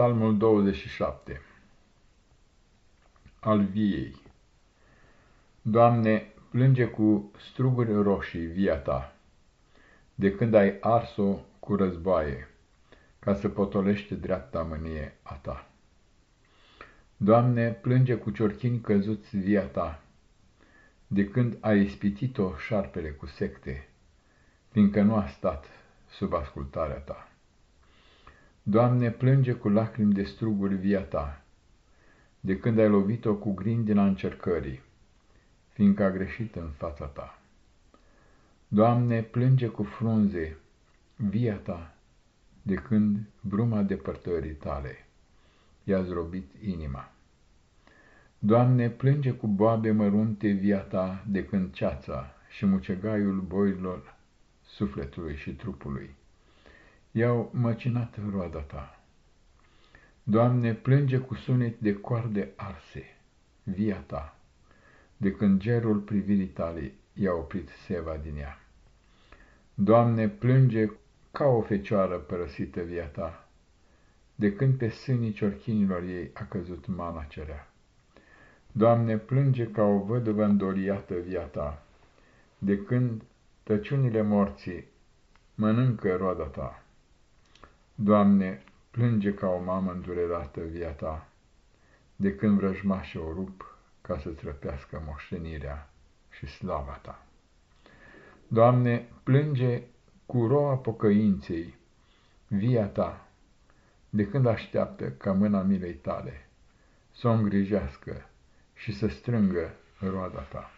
Psalmul 27 Al viei Doamne, plânge cu struguri roșii via Ta, de când ai ars-o cu războaie, ca să potolește dreapta mânie a Ta. Doamne, plânge cu ciorchini căzuți via Ta, de când ai ispitit-o șarpele cu secte, fiindcă nu a stat sub ascultarea Ta. Doamne, plânge cu lacrimi de struguri via Ta, de când ai lovit-o cu grindina încercării, fiindcă a greșit în fața Ta. Doamne, plânge cu frunze via Ta, de când bruma depărtării Tale i-a zrobit inima. Doamne, plânge cu boabe mărunte via Ta, de când ceața și mucegaiul boilor sufletului și trupului i-au măcinat roada ta. Doamne, plânge cu sunet de coarde arse, via ta, de când gerul privirii tale i-a oprit seva din ea. Doamne, plânge ca o fecioară părăsită via ta, de când pe sânii ciorchinilor ei a căzut mana cerea. Doamne, plânge ca o văduvă îndoliată via ta, de când tăciunile morții mănâncă roada ta. Doamne, plânge ca o mamă îndurerată via Ta, de când vrăjmașe o rup ca să-ți răpească moștenirea și slava Ta. Doamne, plânge cu roa pocăinței via Ta, de când așteaptă ca mâna milei Tale să o îngrijească și să strângă roada Ta.